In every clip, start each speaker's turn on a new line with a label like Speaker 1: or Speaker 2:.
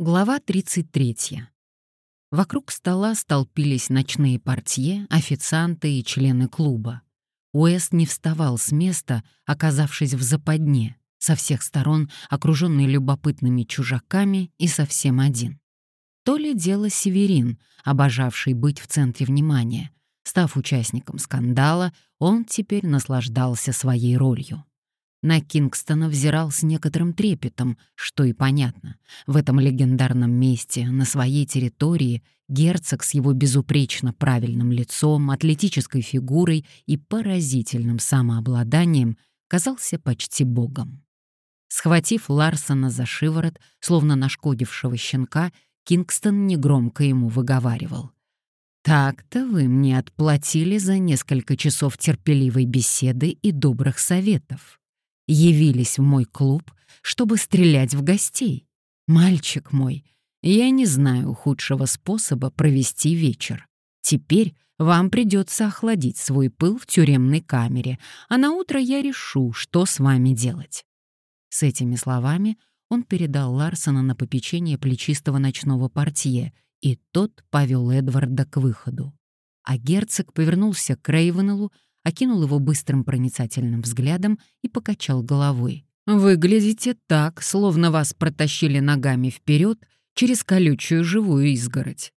Speaker 1: Глава 33. Вокруг стола столпились ночные портье, официанты и члены клуба. Уэст не вставал с места, оказавшись в западне, со всех сторон окруженный любопытными чужаками и совсем один. То ли дело Северин, обожавший быть в центре внимания. Став участником скандала, он теперь наслаждался своей ролью. На Кингстона взирал с некоторым трепетом, что и понятно. В этом легендарном месте, на своей территории, герцог с его безупречно правильным лицом, атлетической фигурой и поразительным самообладанием казался почти богом. Схватив Ларсона за шиворот, словно нашкодившего щенка, Кингстон негромко ему выговаривал. «Так-то вы мне отплатили за несколько часов терпеливой беседы и добрых советов явились в мой клуб, чтобы стрелять в гостей. Мальчик мой, я не знаю худшего способа провести вечер. Теперь вам придется охладить свой пыл в тюремной камере, а на утро я решу, что с вами делать». С этими словами он передал Ларсона на попечение плечистого ночного портье, и тот повел Эдварда к выходу. А герцог повернулся к Рейвенеллу, окинул его быстрым проницательным взглядом и покачал головой. «Выглядите так, словно вас протащили ногами вперед через колючую живую изгородь.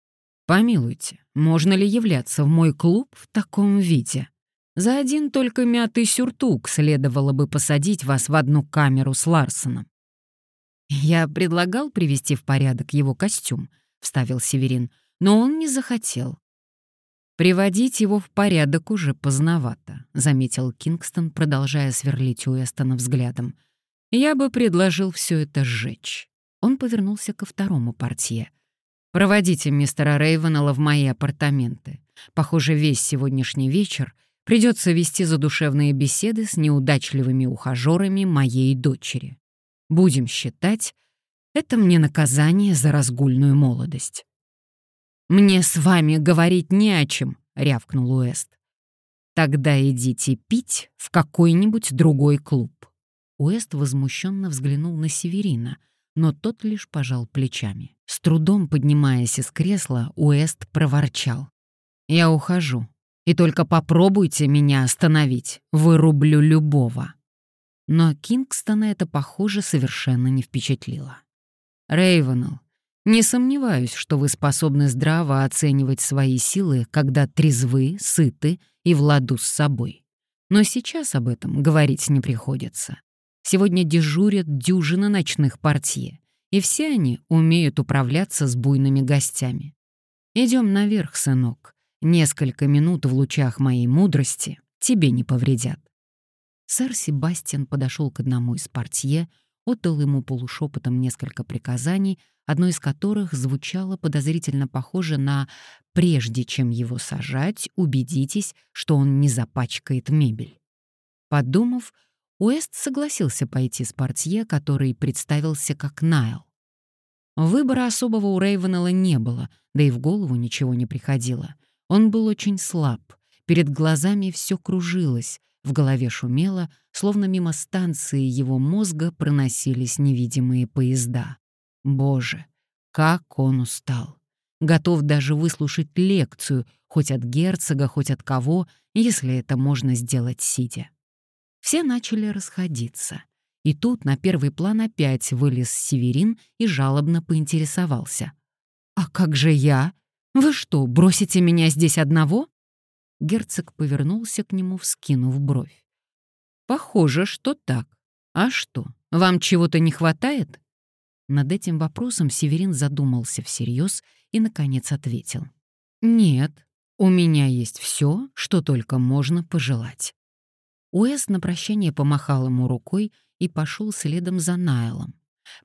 Speaker 1: Помилуйте, можно ли являться в мой клуб в таком виде? За один только мятый сюртук следовало бы посадить вас в одну камеру с Ларсоном». «Я предлагал привести в порядок его костюм», — вставил Северин, «но он не захотел. «Приводить его в порядок уже поздновато», — заметил Кингстон, продолжая сверлить Уэстона взглядом. «Я бы предложил все это сжечь». Он повернулся ко второму портье. «Проводите мистера Рейвенелла в мои апартаменты. Похоже, весь сегодняшний вечер придется вести задушевные беседы с неудачливыми ухажерами моей дочери. Будем считать, это мне наказание за разгульную молодость». «Мне с вами говорить не о чем», — рявкнул Уэст. «Тогда идите пить в какой-нибудь другой клуб». Уэст возмущенно взглянул на Северина, но тот лишь пожал плечами. С трудом поднимаясь из кресла, Уэст проворчал. «Я ухожу. И только попробуйте меня остановить. Вырублю любого». Но Кингстона это, похоже, совершенно не впечатлило. Рейвенелл, не сомневаюсь, что вы способны здраво оценивать свои силы, когда трезвы, сыты и в ладу с собой. Но сейчас об этом говорить не приходится. Сегодня дежурят дюжина ночных портье, и все они умеют управляться с буйными гостями. Идем наверх, сынок. Несколько минут в лучах моей мудрости тебе не повредят. Сэр Себастьян подошел к одному из портье, отдал ему полушепотом несколько приказаний, одно из которых звучало подозрительно похоже на «прежде чем его сажать, убедитесь, что он не запачкает мебель». Подумав, Уэст согласился пойти с портье, который представился как Найл. Выбора особого у Рейвенелла не было, да и в голову ничего не приходило. Он был очень слаб, перед глазами все кружилось, в голове шумело, словно мимо станции его мозга проносились невидимые поезда. Боже, как он устал. Готов даже выслушать лекцию, хоть от герцога, хоть от кого, если это можно сделать сидя. Все начали расходиться. И тут на первый план опять вылез Северин и жалобно поинтересовался. «А как же я? Вы что, бросите меня здесь одного?» Герцог повернулся к нему, вскинув бровь. «Похоже, что так. А что, вам чего-то не хватает?» Над этим вопросом Северин задумался всерьез и, наконец, ответил. «Нет, у меня есть все, что только можно пожелать». Уэс на прощание помахал ему рукой и пошел следом за Найлом.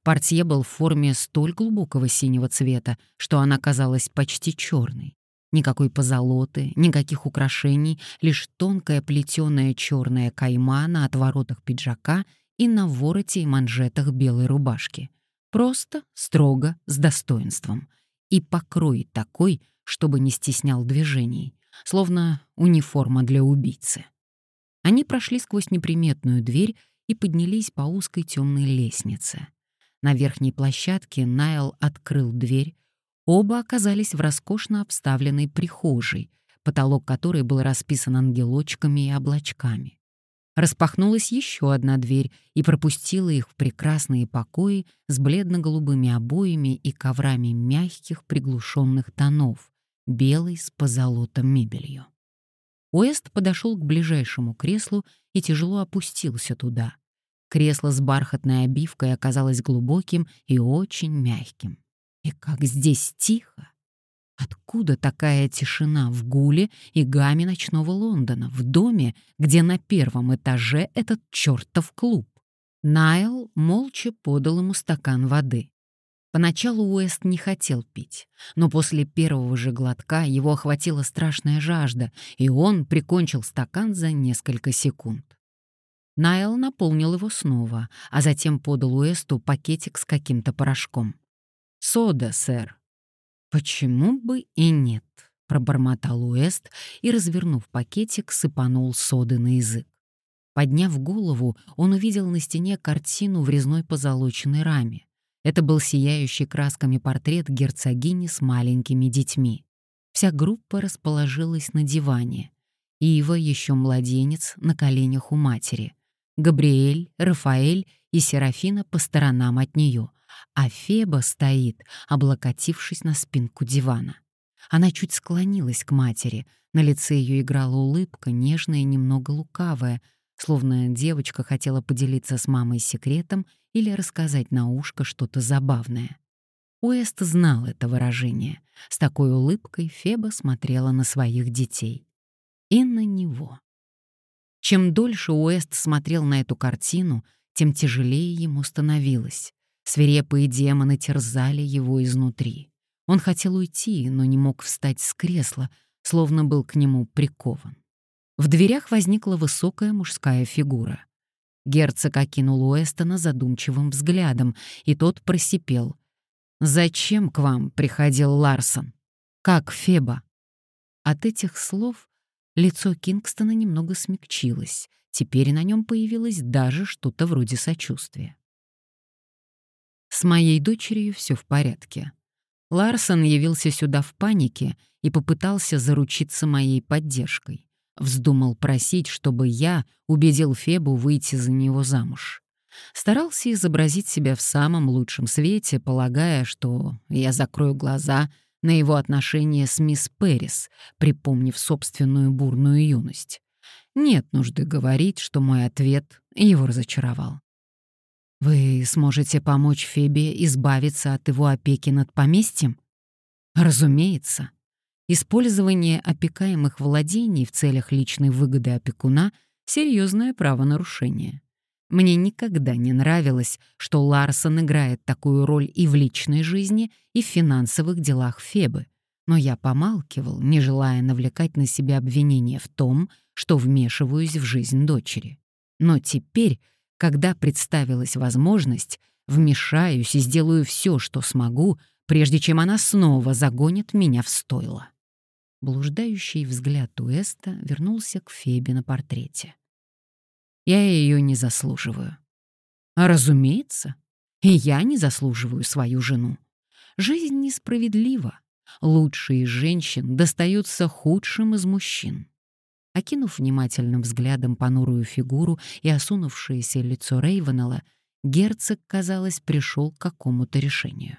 Speaker 1: Портье был в форме столь глубокого синего цвета, что она казалась почти черной. Никакой позолоты, никаких украшений, лишь тонкая плетеная черная кайма на отворотах пиджака и на вороте и манжетах белой рубашки. Просто, строго, с достоинством. И покрой такой, чтобы не стеснял движений, словно униформа для убийцы. Они прошли сквозь неприметную дверь и поднялись по узкой темной лестнице. На верхней площадке Найл открыл дверь. Оба оказались в роскошно обставленной прихожей, потолок которой был расписан ангелочками и облачками. Распахнулась еще одна дверь и пропустила их в прекрасные покои с бледно-голубыми обоями и коврами мягких приглушенных тонов, белой с позолотом мебелью. Уэст подошел к ближайшему креслу и тяжело опустился туда. Кресло с бархатной обивкой оказалось глубоким и очень мягким. И как здесь тихо! Откуда такая тишина в гуле и гаме ночного Лондона, в доме, где на первом этаже этот чертов клуб? Найл молча подал ему стакан воды. Поначалу Уэст не хотел пить, но после первого же глотка его охватила страшная жажда, и он прикончил стакан за несколько секунд. Найл наполнил его снова, а затем подал Уэсту пакетик с каким-то порошком. «Сода, сэр», «Почему бы и нет?» — пробормотал Уэст и, развернув пакетик, сыпанул соды на язык. Подняв голову, он увидел на стене картину в резной позолоченной раме. Это был сияющий красками портрет герцогини с маленькими детьми. Вся группа расположилась на диване. Ива, еще младенец, на коленях у матери. Габриэль, Рафаэль и Серафина по сторонам от нее, а Феба стоит, облокотившись на спинку дивана. Она чуть склонилась к матери, на лице ее играла улыбка, нежная и немного лукавая, словно девочка хотела поделиться с мамой секретом или рассказать на ушко что-то забавное. Уэст знал это выражение. С такой улыбкой Феба смотрела на своих детей. И на него. Чем дольше Уэст смотрел на эту картину, тем тяжелее ему становилось. Свирепые демоны терзали его изнутри. Он хотел уйти, но не мог встать с кресла, словно был к нему прикован. В дверях возникла высокая мужская фигура. Герцог окинул Уэстона задумчивым взглядом, и тот просипел. «Зачем к вам приходил Ларсон? Как Феба?» От этих слов лицо Кингстона немного смягчилось. Теперь на нем появилось даже что-то вроде сочувствия. С моей дочерью все в порядке. Ларсон явился сюда в панике и попытался заручиться моей поддержкой. Вздумал просить, чтобы я убедил Фебу выйти за него замуж. Старался изобразить себя в самом лучшем свете, полагая, что я закрою глаза на его отношения с мисс Перрис, припомнив собственную бурную юность. Нет нужды говорить, что мой ответ его разочаровал. Вы сможете помочь Фебе избавиться от его опеки над поместьем? Разумеется. Использование опекаемых владений в целях личной выгоды опекуна — серьезное правонарушение. Мне никогда не нравилось, что Ларсон играет такую роль и в личной жизни, и в финансовых делах Фебы. Но я помалкивал, не желая навлекать на себя обвинения в том, что вмешиваюсь в жизнь дочери. Но теперь когда представилась возможность, вмешаюсь и сделаю все, что смогу, прежде чем она снова загонит меня в стойло. Блуждающий взгляд Уэста вернулся к Фебе на портрете. Я ее не заслуживаю. А разумеется, и я не заслуживаю свою жену. Жизнь несправедлива. Лучшие женщин достаются худшим из мужчин. Окинув внимательным взглядом понурую фигуру и осунувшееся лицо Рейвенелла, герцог, казалось, пришел к какому-то решению.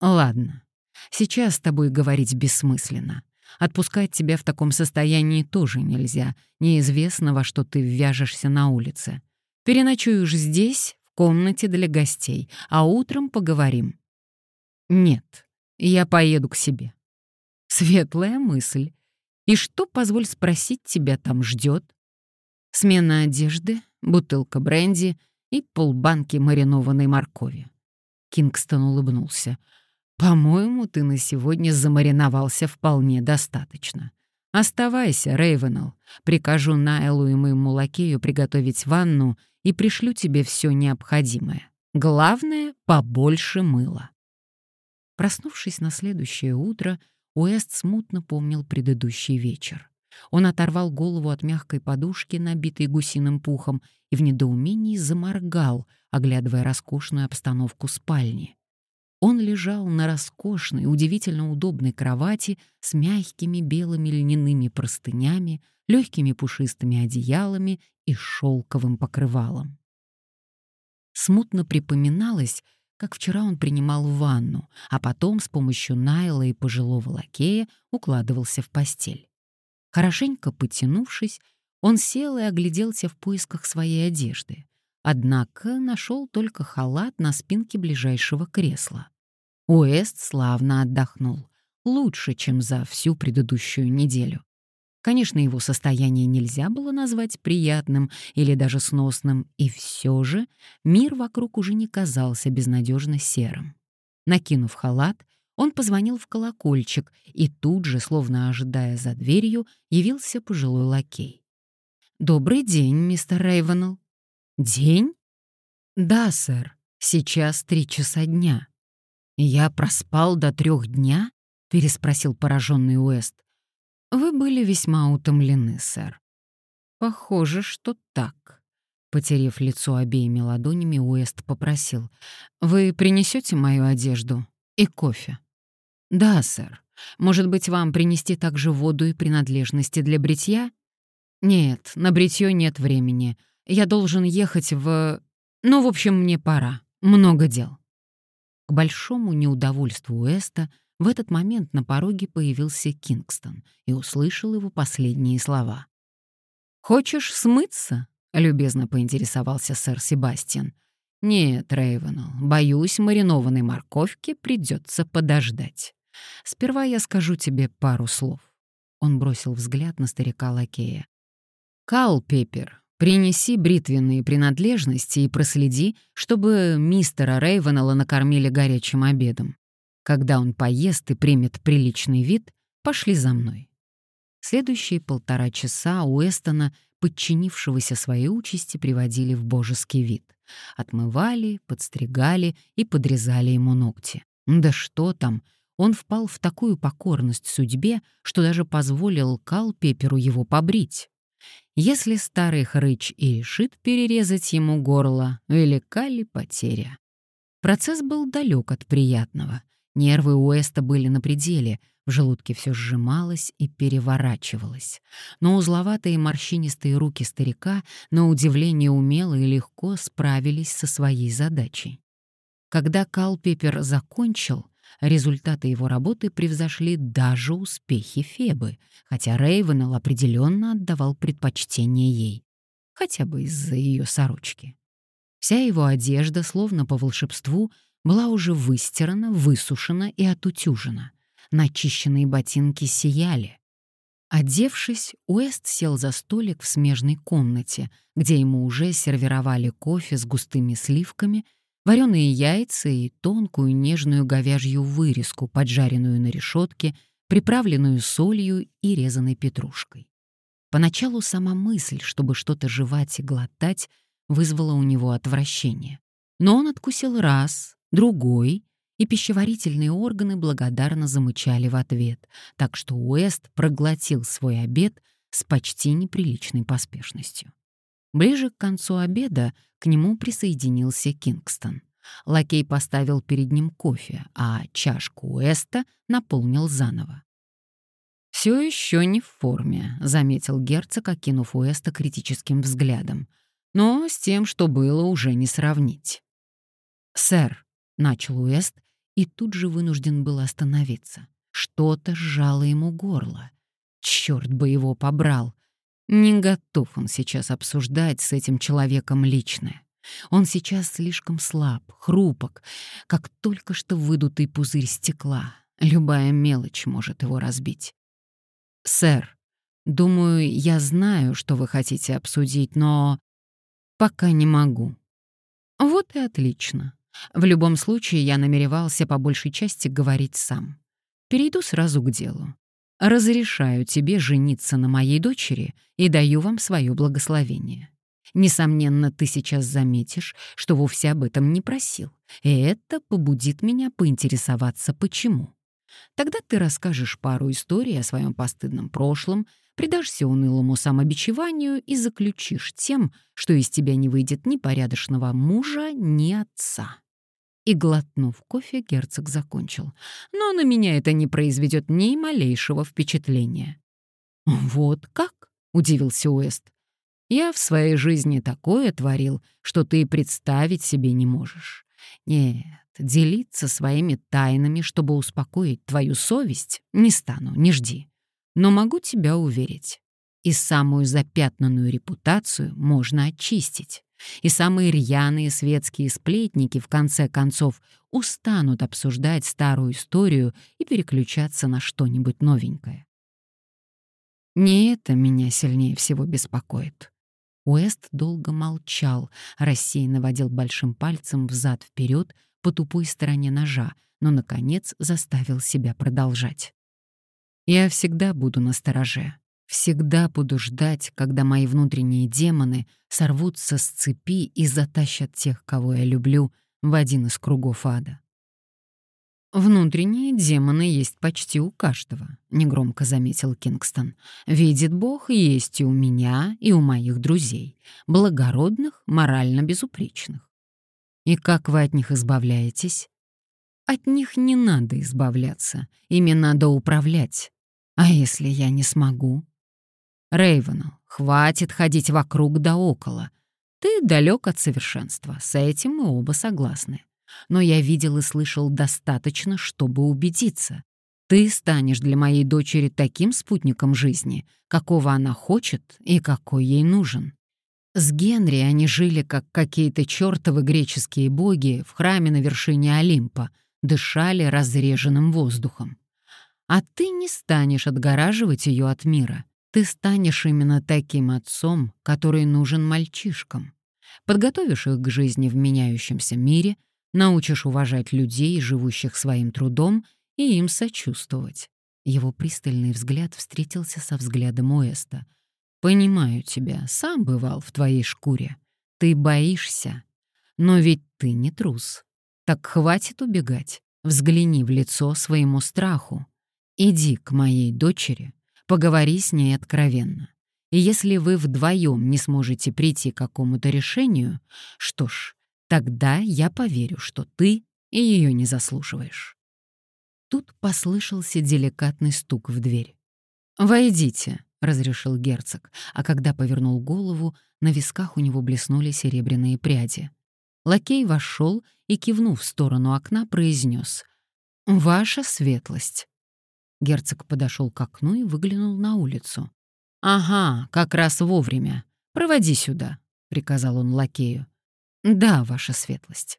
Speaker 1: «Ладно, сейчас с тобой говорить бессмысленно. Отпускать тебя в таком состоянии тоже нельзя, неизвестно, во что ты ввяжешься на улице. Переночуешь здесь, в комнате для гостей, а утром поговорим». «Нет, я поеду к себе». Светлая мысль. И что, позволь спросить, тебя там ждет? Смена одежды, бутылка бренди и полбанки маринованной моркови. Кингстон улыбнулся. «По-моему, ты на сегодня замариновался вполне достаточно. Оставайся, Рейвенелл. Прикажу Найлу и моему лакею приготовить ванну и пришлю тебе все необходимое. Главное — побольше мыла». Проснувшись на следующее утро, Уэст смутно помнил предыдущий вечер. Он оторвал голову от мягкой подушки, набитой гусиным пухом, и в недоумении заморгал, оглядывая роскошную обстановку спальни. Он лежал на роскошной, удивительно удобной кровати с мягкими белыми льняными простынями, легкими пушистыми одеялами и шелковым покрывалом. Смутно припоминалось, как вчера он принимал ванну, а потом с помощью Найла и пожилого лакея укладывался в постель. Хорошенько потянувшись, он сел и огляделся в поисках своей одежды. Однако нашел только халат на спинке ближайшего кресла. Уэст славно отдохнул. Лучше, чем за всю предыдущую неделю. Конечно, его состояние нельзя было назвать приятным или даже сносным, и все же мир вокруг уже не казался безнадежно серым. Накинув халат, он позвонил в колокольчик, и тут же, словно ожидая за дверью, явился пожилой лакей. «Добрый день, мистер Рейвенелл». «День?» «Да, сэр. Сейчас три часа дня». «Я проспал до трех дня?» — переспросил пораженный Уэст. «Вы были весьма утомлены, сэр». «Похоже, что так». Потерев лицо обеими ладонями, Уэст попросил. «Вы принесете мою одежду и кофе?» «Да, сэр. Может быть, вам принести также воду и принадлежности для бритья?» «Нет, на бритье нет времени. Я должен ехать в... Ну, в общем, мне пора. Много дел». К большому неудовольству Уэста в этот момент на пороге появился Кингстон и услышал его последние слова. «Хочешь смыться?» — любезно поинтересовался сэр Себастьян. «Нет, Рейвенелл, боюсь, маринованной морковки придется подождать. Сперва я скажу тебе пару слов». Он бросил взгляд на старика Лакея. Кал Пеппер, принеси бритвенные принадлежности и проследи, чтобы мистера Рейвенелла накормили горячим обедом. Когда он поест и примет приличный вид, пошли за мной. Следующие полтора часа Уэстона, подчинившегося своей участи, приводили в божеский вид. Отмывали, подстригали и подрезали ему ногти. Да что там, он впал в такую покорность судьбе, что даже позволил Кал Пепперу его побрить. Если старый хрыч и решит перерезать ему горло, велика ли потеря? Процесс был далек от приятного. Нервы Уэста были на пределе, в желудке все сжималось и переворачивалось. Но узловатые морщинистые руки старика, на удивление умело и легко справились со своей задачей. Когда Калпепер закончил, Результаты его работы превзошли даже успехи Фебы, хотя Рейвенелл определенно отдавал предпочтение ей, хотя бы из-за ее сорочки. Вся его одежда, словно по волшебству, была уже выстирана, высушена и отутюжена. Начищенные ботинки сияли. Одевшись, Уэст сел за столик в смежной комнате, где ему уже сервировали кофе с густыми сливками — вареные яйца и тонкую нежную говяжью вырезку, поджаренную на решетке, приправленную солью и резаной петрушкой. Поначалу сама мысль, чтобы что-то жевать и глотать, вызвала у него отвращение. Но он откусил раз, другой, и пищеварительные органы благодарно замычали в ответ, так что Уэст проглотил свой обед с почти неприличной поспешностью. Ближе к концу обеда к нему присоединился Кингстон. Лакей поставил перед ним кофе, а чашку Уэста наполнил заново. «Все еще не в форме», — заметил герцог, окинув Уэста критическим взглядом. «Но с тем, что было, уже не сравнить». «Сэр», — начал Уэст, и тут же вынужден был остановиться. Что-то сжало ему горло. Черт бы его побрал! Не готов он сейчас обсуждать с этим человеком личное. Он сейчас слишком слаб, хрупок, как только что выдутый пузырь стекла. Любая мелочь может его разбить. «Сэр, думаю, я знаю, что вы хотите обсудить, но пока не могу». «Вот и отлично. В любом случае, я намеревался по большей части говорить сам. Перейду сразу к делу. Разрешаю тебе жениться на моей дочери и даю вам свое благословение. Несомненно, ты сейчас заметишь, что вовсе об этом не просил, и это побудит меня поинтересоваться, почему. Тогда ты расскажешь пару историй о своем постыдном прошлом, предашься унылому самобичеванию и заключишь тем, что из тебя не выйдет ни порядочного мужа, ни отца. И, глотнув кофе, герцог закончил. Но на меня это не произведет ни малейшего впечатления. «Вот как?» — удивился Уэст. «Я в своей жизни такое творил, что ты представить себе не можешь. Нет, делиться своими тайнами, чтобы успокоить твою совесть, не стану, не жди. Но могу тебя уверить, и самую запятнанную репутацию можно очистить. И самые рьяные светские сплетники, в конце концов, устанут обсуждать старую историю и переключаться на что-нибудь новенькое. Не это меня сильнее всего беспокоит. Уэст долго молчал, рассеянно водил большим пальцем взад-вперед по тупой стороне ножа, но, наконец, заставил себя продолжать. «Я всегда буду на стороже. Всегда буду ждать, когда мои внутренние демоны сорвутся с цепи и затащат тех, кого я люблю, в один из кругов ада. «Внутренние демоны есть почти у каждого», — негромко заметил Кингстон. «Видит Бог, есть и у меня, и у моих друзей, благородных, морально безупречных. И как вы от них избавляетесь?» «От них не надо избавляться, ими надо управлять. А если я не смогу?» Рейвенел, хватит ходить вокруг да около. Ты далек от совершенства, с этим мы оба согласны. Но я видел и слышал достаточно, чтобы убедиться. Ты станешь для моей дочери таким спутником жизни, какого она хочет и какой ей нужен. С Генри они жили, как какие-то чертовы греческие боги в храме на вершине Олимпа, дышали разреженным воздухом. А ты не станешь отгораживать ее от мира. Ты станешь именно таким отцом, который нужен мальчишкам. Подготовишь их к жизни в меняющемся мире, научишь уважать людей, живущих своим трудом, и им сочувствовать. Его пристальный взгляд встретился со взглядом Уэста. «Понимаю тебя, сам бывал в твоей шкуре. Ты боишься. Но ведь ты не трус. Так хватит убегать. Взгляни в лицо своему страху. Иди к моей дочери, Поговори с ней откровенно. И если вы вдвоем не сможете прийти к какому-то решению, что ж, тогда я поверю, что ты и ее не заслуживаешь. Тут послышался деликатный стук в дверь. «Войдите», — разрешил герцог, а когда повернул голову, на висках у него блеснули серебряные пряди. Лакей вошел и, кивнув в сторону окна, произнес «Ваша светлость». Герцог подошел к окну и выглянул на улицу. «Ага, как раз вовремя. Проводи сюда», — приказал он лакею. «Да, ваша светлость».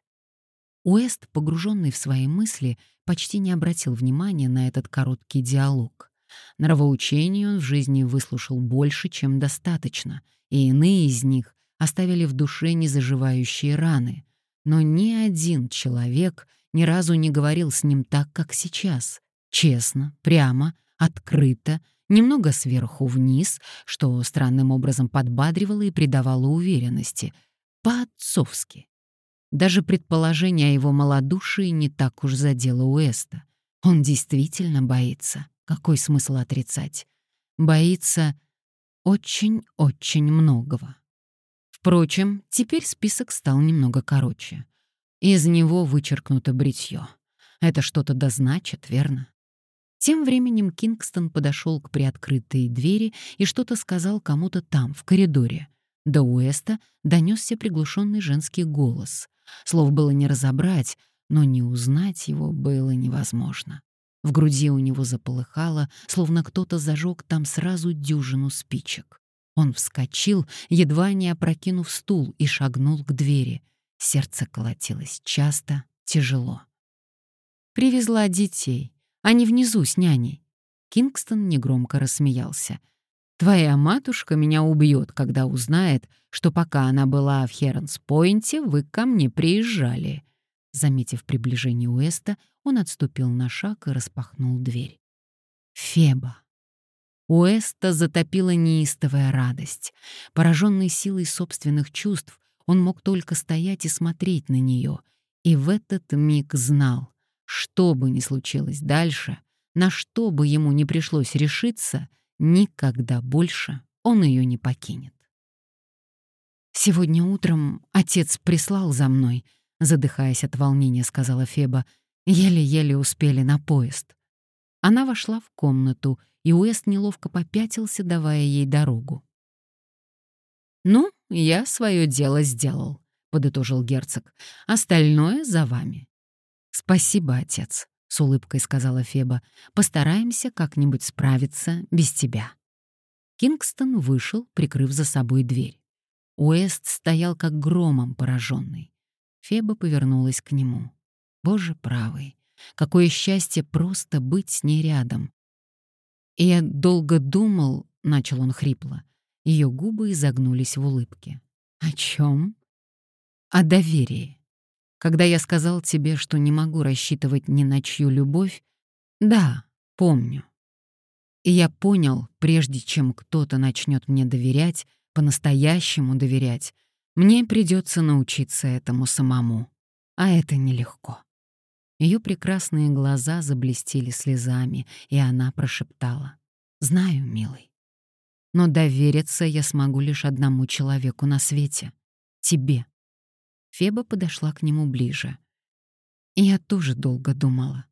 Speaker 1: Уэст, погруженный в свои мысли, почти не обратил внимания на этот короткий диалог. Нравоучений он в жизни выслушал больше, чем достаточно, и иные из них оставили в душе незаживающие раны. Но ни один человек ни разу не говорил с ним так, как сейчас, Честно, прямо, открыто, немного сверху вниз, что странным образом подбадривало и придавало уверенности. По-отцовски. Даже предположение о его малодушии не так уж задело Уэста. Он действительно боится. Какой смысл отрицать? Боится очень-очень многого. Впрочем, теперь список стал немного короче. Из него вычеркнуто бритье. Это что-то да значит, верно? Тем временем Кингстон подошел к приоткрытой двери и что-то сказал кому-то там, в коридоре. До Уэста донесся приглушенный женский голос. Слов было не разобрать, но не узнать его было невозможно. В груди у него заполыхало, словно кто-то зажег там сразу дюжину спичек. Он вскочил, едва не опрокинув стул, и шагнул к двери. Сердце колотилось часто, тяжело. Привезла детей. Они внизу с няней». Кингстон негромко рассмеялся. «Твоя матушка меня убьет, когда узнает, что пока она была в Херонс-Пойнте, вы ко мне приезжали». Заметив приближение Уэста, он отступил на шаг и распахнул дверь. Феба. Уэста затопила неистовая радость. Пораженный силой собственных чувств, он мог только стоять и смотреть на нее, и в этот миг знал, что бы ни случилось дальше, на что бы ему не пришлось решиться, никогда больше он ее не покинет. «Сегодня утром отец прислал за мной», — задыхаясь от волнения, сказала Феба. «Еле-еле успели на поезд». Она вошла в комнату, и Уэст неловко попятился, давая ей дорогу. «Ну, я свое дело сделал», — подытожил герцог. «Остальное за вами». «Спасибо, отец», — с улыбкой сказала Феба. «Постараемся как-нибудь справиться без тебя». Кингстон вышел, прикрыв за собой дверь. Уэст стоял как громом пораженный. Феба повернулась к нему. «Боже правый, какое счастье просто быть с ней рядом!» И я долго думал, — начал он хрипло. Ее губы изогнулись в улыбке. «О чем?» «О доверии. Когда я сказал тебе, что не могу рассчитывать ни на чью любовь, да, помню. И я понял, прежде чем кто-то начнет мне доверять, по-настоящему доверять, мне придется научиться этому самому. А это нелегко. Ее прекрасные глаза заблестели слезами, и она прошептала. «Знаю, милый. Но довериться я смогу лишь одному человеку на свете — тебе». Феба подошла к нему ближе. Я тоже долго думала.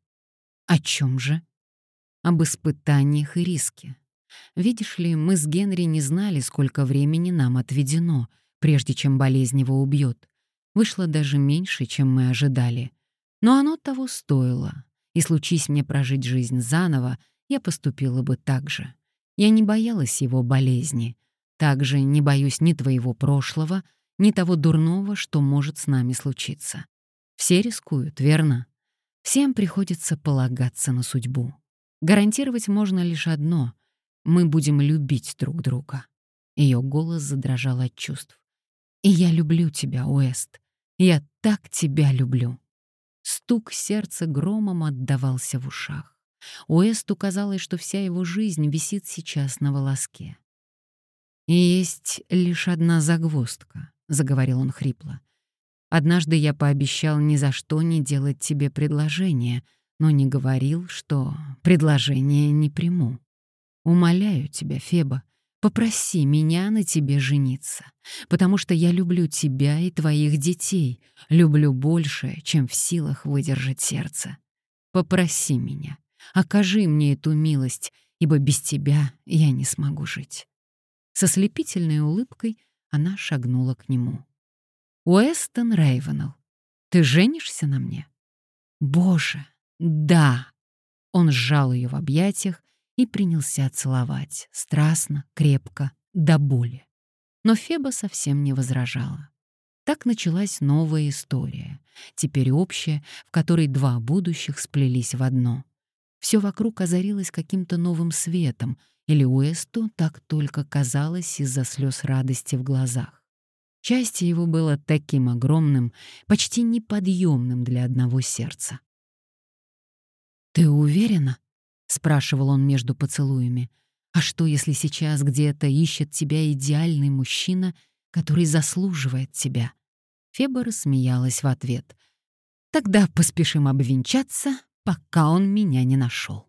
Speaker 1: О чем же? Об испытаниях и риске. Видишь ли, мы с Генри не знали, сколько времени нам отведено, прежде чем болезнь его убьет. Вышло даже меньше, чем мы ожидали. Но оно того стоило. И случись мне прожить жизнь заново, я поступила бы так же. Я не боялась его болезни. Также не боюсь ни твоего прошлого, ни того дурного, что может с нами случиться. Все рискуют, верно? Всем приходится полагаться на судьбу. Гарантировать можно лишь одно мы будем любить друг друга. Ее голос задрожал от чувств. И я люблю тебя, Уэст. Я так тебя люблю. Стук сердца громом отдавался в ушах. Уэсту казалось, что вся его жизнь висит сейчас на волоске. «Есть лишь одна загвоздка», — заговорил он хрипло. «Однажды я пообещал ни за что не делать тебе предложение, но не говорил, что предложение не приму. Умоляю тебя, Феба, попроси меня на тебе жениться, потому что я люблю тебя и твоих детей, люблю больше, чем в силах выдержать сердце. Попроси меня, окажи мне эту милость, ибо без тебя я не смогу жить». Со слепительной улыбкой она шагнула к нему. «Уэстон Рейвенелл, ты женишься на мне?» «Боже, да!» Он сжал ее в объятиях и принялся целовать, страстно, крепко, до боли. Но Феба совсем не возражала. Так началась новая история, теперь общая, в которой два будущих сплелись в одно. Все вокруг озарилось каким-то новым светом, или Уэсту так только казалось из-за слез радости в глазах. Счастье его было таким огромным, почти неподъемным для одного сердца. «Ты уверена?» — спрашивал он между поцелуями. «А что, если сейчас где-то ищет тебя идеальный мужчина, который заслуживает тебя?» Феба рассмеялась в ответ. «Тогда поспешим обвенчаться, пока он меня не нашел».